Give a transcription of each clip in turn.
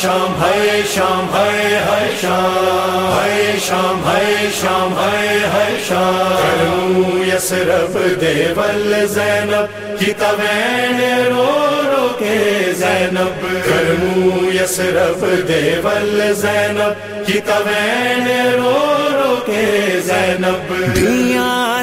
شام ہے شام ہے شام شام ہے شام ہے ہے شام یسرف دیول زینب کی توین رو رو کے زینب کرمو یسرف دیول زینب کی توین رو رو کے زینب دیا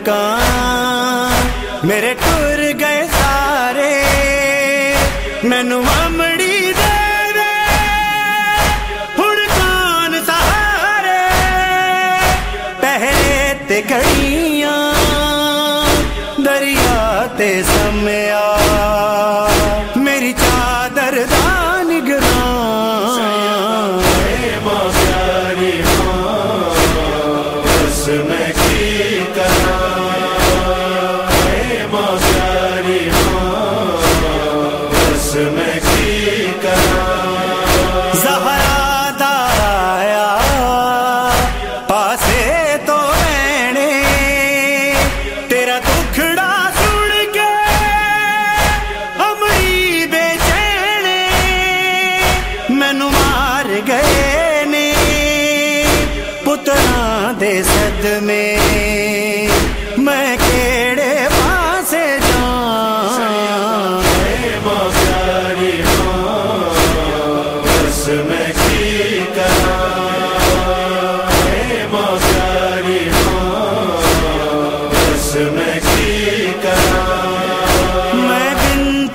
ملکاں میرے ٹر گئے سارے، مینو ممڑی دے دے ہن کون سہارے پہرے تے کڑیاں دریا تے سمیا، میری چادر دا نگراں۔ میں دے سد میں میں کیڑے پاسے جان اے ماں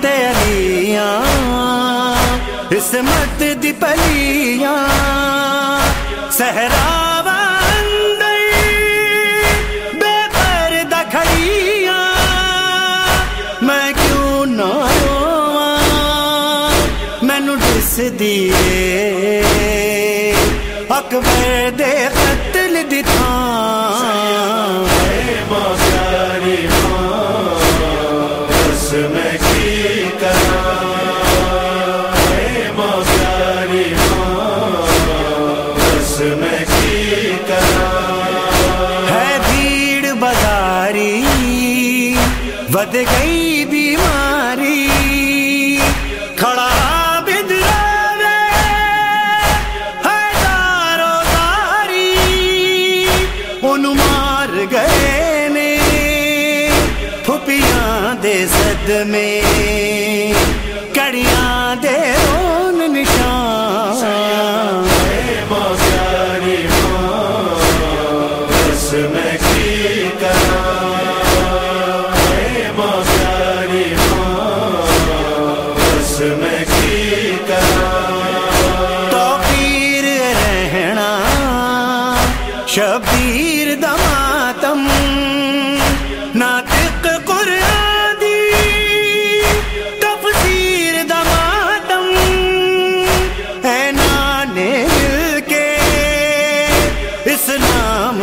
پیاری ماں بس میں کی کرا ہے بھیڑ بازاری ود گئی بیماری گئے نے پھپیاں دے سد میں کڑیاں دے رون نشان۔ میں کی کرا